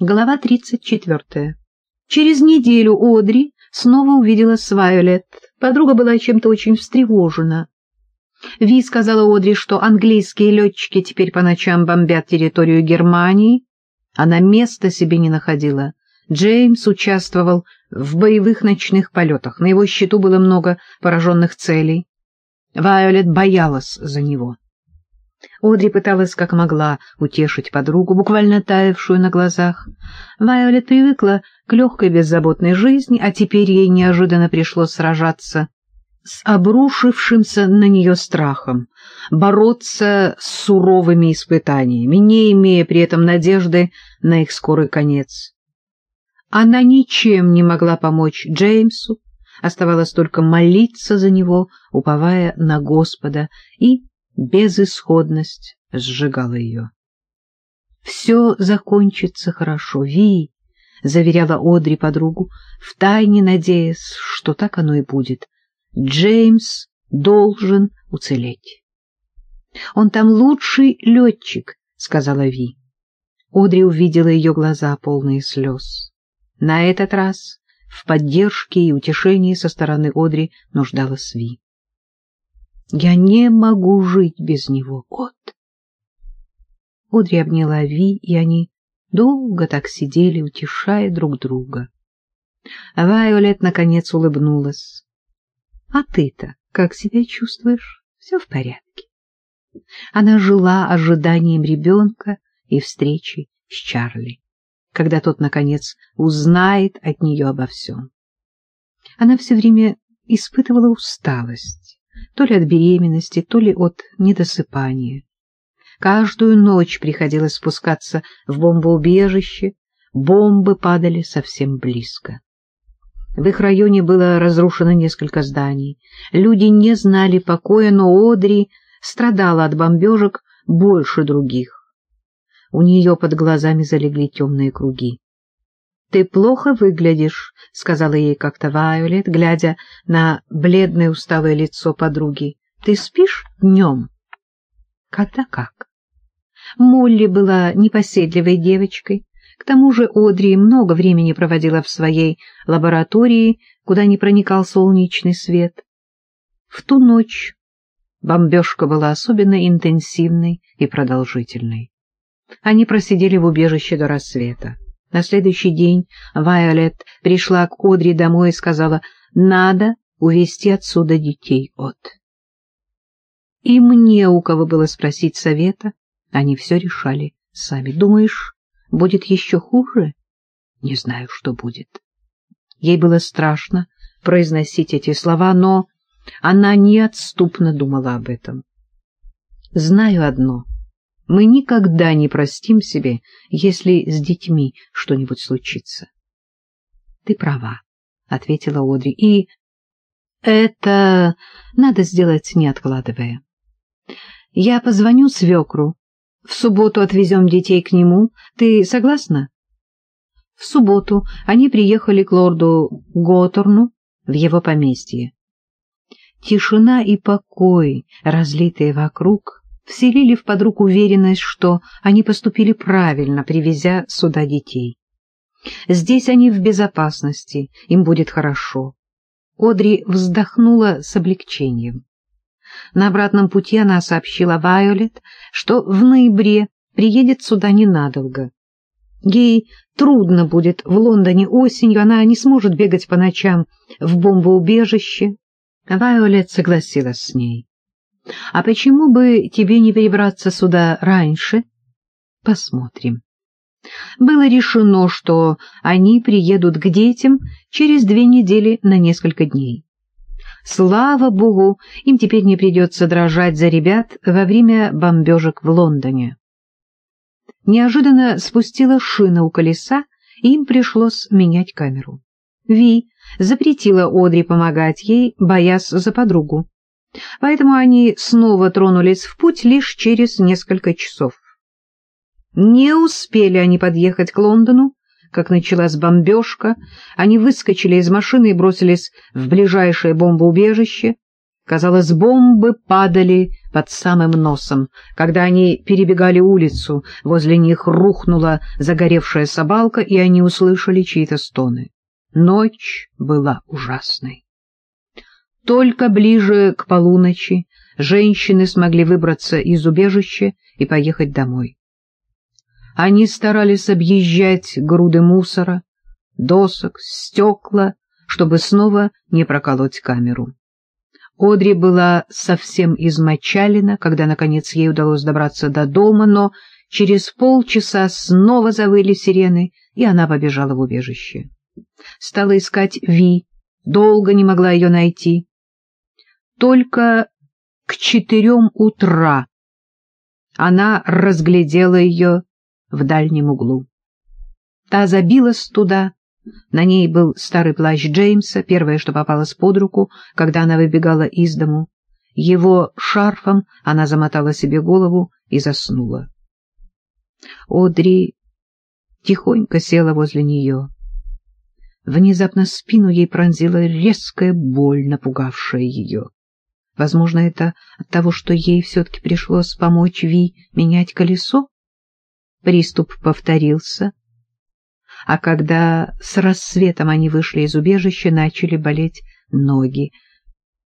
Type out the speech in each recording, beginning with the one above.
Глава 34. Через неделю Одри снова увидела Свайолет. Подруга была чем-то очень встревожена. Ви сказала Одри, что английские летчики теперь по ночам бомбят территорию Германии. Она места себе не находила. Джеймс участвовал в боевых ночных полетах. На его счету было много пораженных целей. Вайолет боялась за него. Одри пыталась как могла утешить подругу, буквально таявшую на глазах. Вайолет привыкла к легкой беззаботной жизни, а теперь ей неожиданно пришлось сражаться с обрушившимся на нее страхом, бороться с суровыми испытаниями, не имея при этом надежды на их скорый конец. Она ничем не могла помочь Джеймсу, оставалось только молиться за него, уповая на Господа, и безысходность сжигала ее. «Все закончится хорошо, Ви», — заверяла Одри подругу, втайне надеясь, что так оно и будет. «Джеймс должен уцелеть». «Он там лучший летчик», — сказала Ви. Одри увидела ее глаза, полные слез. На этот раз в поддержке и утешении со стороны Одри нуждалась Ви. Я не могу жить без него, кот. Одри обняла Ви, и они долго так сидели, утешая друг друга. Вайолет наконец улыбнулась. — А ты-то как себя чувствуешь? Все в порядке. Она жила ожиданием ребенка и встречи с Чарли, когда тот, наконец, узнает от нее обо всем. Она все время испытывала усталость то ли от беременности, то ли от недосыпания. Каждую ночь приходилось спускаться в бомбоубежище, бомбы падали совсем близко. В их районе было разрушено несколько зданий. Люди не знали покоя, но Одри страдала от бомбежек больше других. У нее под глазами залегли темные круги. — Ты плохо выглядишь, — сказала ей как-то Вайолет, глядя на бледное усталое лицо подруги. — Ты спишь днем? — Когда как? Молли была непоседливой девочкой. К тому же Одри много времени проводила в своей лаборатории, куда не проникал солнечный свет. В ту ночь бомбежка была особенно интенсивной и продолжительной. Они просидели в убежище до рассвета. На следующий день Вайолет пришла к Одри домой и сказала, «Надо увезти отсюда детей от». И мне у кого было спросить совета, они все решали сами. Думаешь, будет еще хуже? Не знаю, что будет. Ей было страшно произносить эти слова, но она неотступно думала об этом. Знаю одно — мы никогда не простим себе, если с детьми что-нибудь случится. — Ты права, — ответила Одри, — и это надо сделать, не откладывая. Я позвоню свекру. В субботу отвезем детей к нему. Ты согласна? В субботу они приехали к лорду Готорну в его поместье. Тишина и покой, разлитые вокруг, вселили в подруг уверенность, что они поступили правильно, привезя сюда детей. Здесь они в безопасности, им будет хорошо. Одри вздохнула с облегчением. На обратном пути она сообщила Вайолет, что в ноябре приедет сюда ненадолго. Ей трудно будет в Лондоне осенью, она не сможет бегать по ночам в бомбоубежище. Вайолет согласилась с ней. А почему бы тебе не перебраться сюда раньше? Посмотрим. Было решено, что они приедут к детям через две недели на несколько дней. Слава богу, им теперь не придется дрожать за ребят во время бомбежек в Лондоне. Неожиданно спустила шина у колеса, и им пришлось менять камеру. Ви запретила Одри помогать ей, боясь за подругу поэтому они снова тронулись в путь лишь через несколько часов. Не успели они подъехать к Лондону, как началась бомбежка, они выскочили из машины и бросились в ближайшее бомбоубежище. Казалось, бомбы падали под самым носом. Когда они перебегали улицу, возле них рухнула загоревшая собалка, и они услышали чьи-то стоны. Ночь была ужасной. Только ближе к полуночи женщины смогли выбраться из убежища и поехать домой. Они старались объезжать груды мусора, досок, стекла, чтобы снова не проколоть камеру. Одри была совсем измочалена, когда, наконец, ей удалось добраться до дома, но через полчаса снова завыли сирены, и она побежала в убежище. Стала искать Ви, долго не могла ее найти. Только к четырем утра она разглядела ее в дальнем углу. Та забилась туда, на ней был старый плащ Джеймса, первое, что попалось под руку, когда она выбегала из дому. Его шарфом она замотала себе голову и заснула. Одри тихонько села возле нее. Внезапно спину ей пронзила резкая боль, напугавшая ее. Возможно, это от того, что ей все-таки пришлось помочь Ви менять колесо? Приступ повторился, а когда с рассветом они вышли из убежища, начали болеть ноги.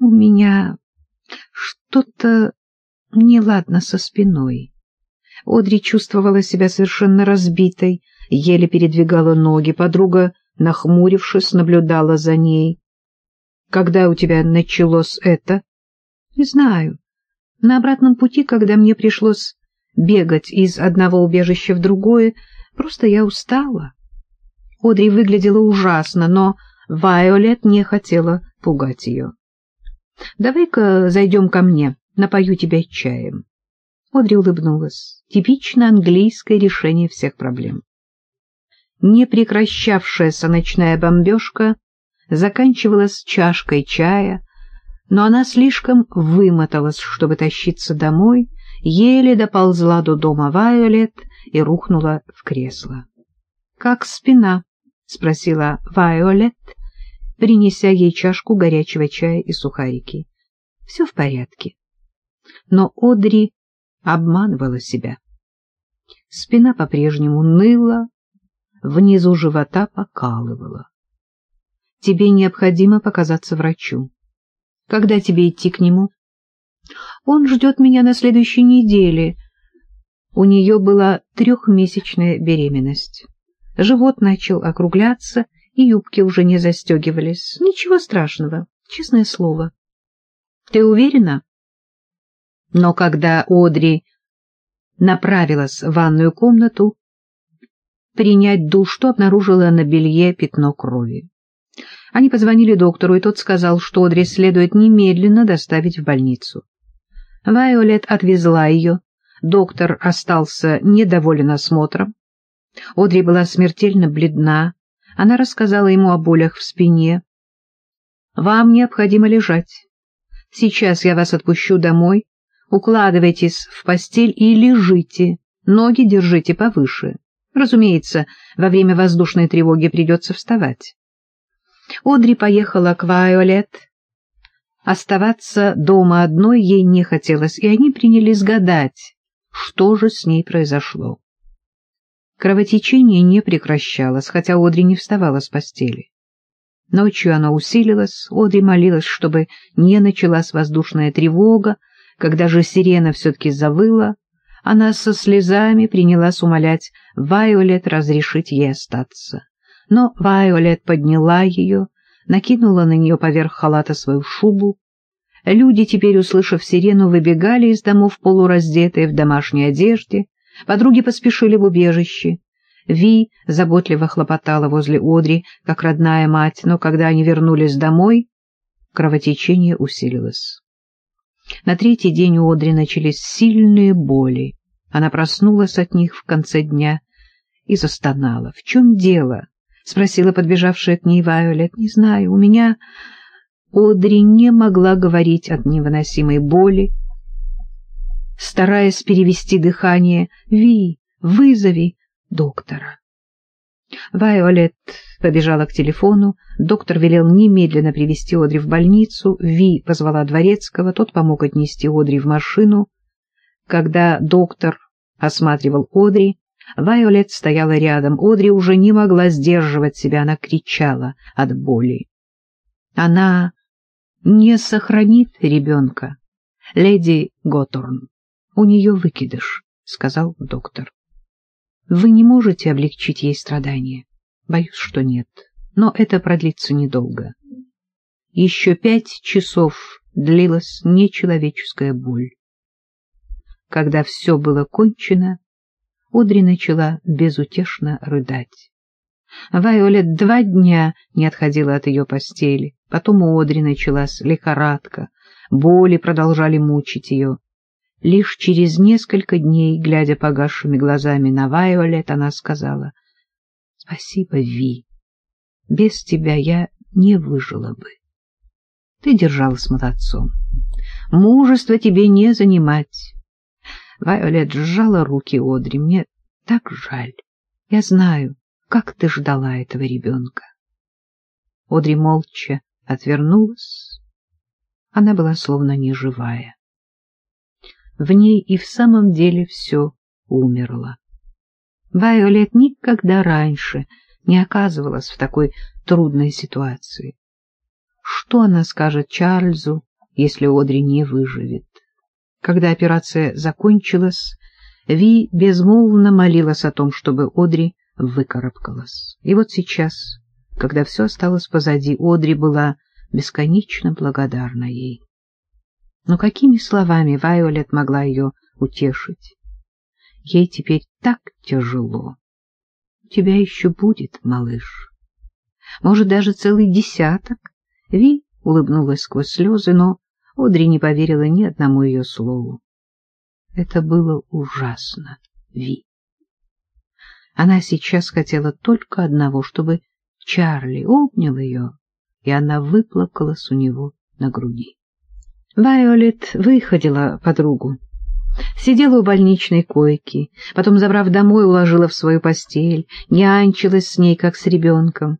У меня что-то неладно со спиной. Одри чувствовала себя совершенно разбитой, еле передвигала ноги. Подруга, нахмурившись, наблюдала за ней. — Когда у тебя началось это? — Не знаю. На обратном пути, когда мне пришлось бегать из одного убежища в другое, просто я устала. Одри выглядела ужасно, но Вайолет не хотела пугать ее. — Давай-ка зайдем ко мне, напою тебя чаем. Одри улыбнулась. Типично английское решение всех проблем. Не прекращавшаяся ночная бомбежка заканчивалась чашкой чая, но она слишком вымоталась, чтобы тащиться домой, еле доползла до дома Вайолет и рухнула в кресло. — Как спина? — спросила Вайолет, принеся ей чашку горячего чая и сухарики. — Все в порядке. Но Одри обманывала себя. Спина по-прежнему ныла, внизу живота покалывала. — Тебе необходимо показаться врачу. Когда тебе идти к нему? — Он ждет меня на следующей неделе. У нее была трехмесячная беременность. Живот начал округляться, и юбки уже не застегивались. Ничего страшного, честное слово. Ты уверена? Но когда Одри направилась в ванную комнату, принять душ, то обнаружила на белье пятно крови. Они позвонили доктору, и тот сказал, что Одри следует немедленно доставить в больницу. Вайолет отвезла ее. Доктор остался недоволен осмотром. Одри была смертельно бледна. Она рассказала ему о болях в спине. «Вам необходимо лежать. Сейчас я вас отпущу домой. Укладывайтесь в постель и лежите. Ноги держите повыше. Разумеется, во время воздушной тревоги придется вставать». Одри поехала к Вайолет. Оставаться дома одной ей не хотелось, и они принялись гадать, что же с ней произошло. Кровотечение не прекращалось, хотя Одри не вставала с постели. Ночью оно усилилось, Одри молилась, чтобы не началась воздушная тревога, когда же сирена все-таки завыла, она со слезами принялась умолять Вайолет разрешить ей остаться. Но Вайолет подняла ее, накинула на нее поверх халата свою шубу. Люди, теперь услышав сирену, выбегали из домов полураздетые в домашней одежде, Подруги поспешили в убежище. Ви заботливо хлопотала возле Одри, как родная мать, но когда они вернулись домой, кровотечение усилилось. На третий день у Одри начались сильные боли. Она проснулась от них в конце дня и застонала. — В чем дело? — спросила подбежавшая к ней Вайолет. — Не знаю, у меня... Одри не могла говорить от невыносимой боли, стараясь перевести дыхание. «Ви, вызови доктора». Вайолет побежала к телефону. Доктор велел немедленно привести Одри в больницу. Ви позвала дворецкого, тот помог отнести Одри в машину. Когда доктор осматривал Одри, Вайолет стояла рядом. Одри уже не могла сдерживать себя, она кричала от боли. Она не сохранит ребенка. Леди Готорн, у нее выкидыш, — сказал доктор. Вы не можете облегчить ей страдания? Боюсь, что нет, но это продлится недолго. Еще пять часов длилась нечеловеческая боль. Когда все было кончено, Одри начала безутешно рыдать. Вайолет два дня не отходила от ее постели. Потом у Одри началась лихорадка, боли продолжали мучить ее. Лишь через несколько дней, глядя погасшими глазами на Вайолет, она сказала, — Спасибо, Ви. Без тебя я не выжила бы. Ты держалась молодцом. Мужество тебе не занимать. Вайолет сжала руки Одри. Мне так жаль. Я знаю, как ты ждала этого ребенка. Одри молча отвернулась. Она была словно неживая. В ней и в самом деле все умерло. Вайолет никогда раньше не оказывалась в такой трудной ситуации. Что она скажет Чарльзу, если Одри не выживет? Когда операция закончилась, Ви безмолвно молилась о том, чтобы Одри выкарабкалась. И вот сейчас, когда все осталось позади, Одри была бесконечно благодарна ей. Но какими словами Вайолет могла ее утешить? Ей теперь так тяжело. У тебя еще будет, малыш. Может, даже целый десяток? Ви улыбнулась сквозь слезы, но Одри не поверила ни одному ее слову. Это было ужасно, Ви. Она сейчас хотела только одного, чтобы Чарли обнял ее, и она выплакалась у него на груди. Вайолет выходила подругу. Сидела у больничной койки, потом, забрав домой, уложила в свою постель, нянчилась с ней, как с ребенком.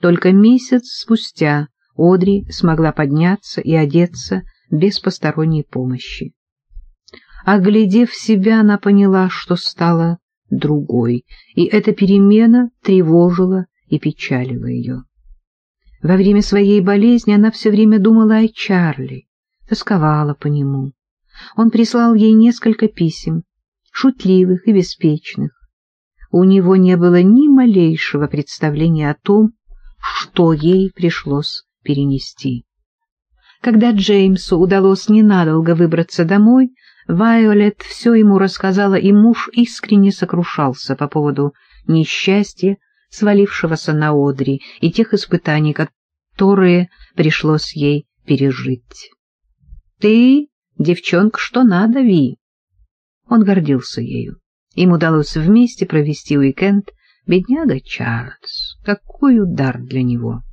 Только месяц спустя Одри смогла подняться и одеться без посторонней помощи. Оглядев себя, она поняла, что стала другой, и эта перемена тревожила и печалила ее. Во время своей болезни она все время думала о Чарли, тосковала по нему. Он прислал ей несколько писем, шутливых и беспечных. У него не было ни малейшего представления о том, что ей пришлось перенести. Когда Джеймсу удалось ненадолго выбраться домой, Вайолет все ему рассказала, и муж искренне сокрушался по поводу несчастья, свалившегося на Одри, и тех испытаний, которые пришлось ей пережить. — Ты, девчонка, что надо, Ви? Он гордился ею. Им удалось вместе провести уикенд. Бедняга Чарльз, какой удар для него!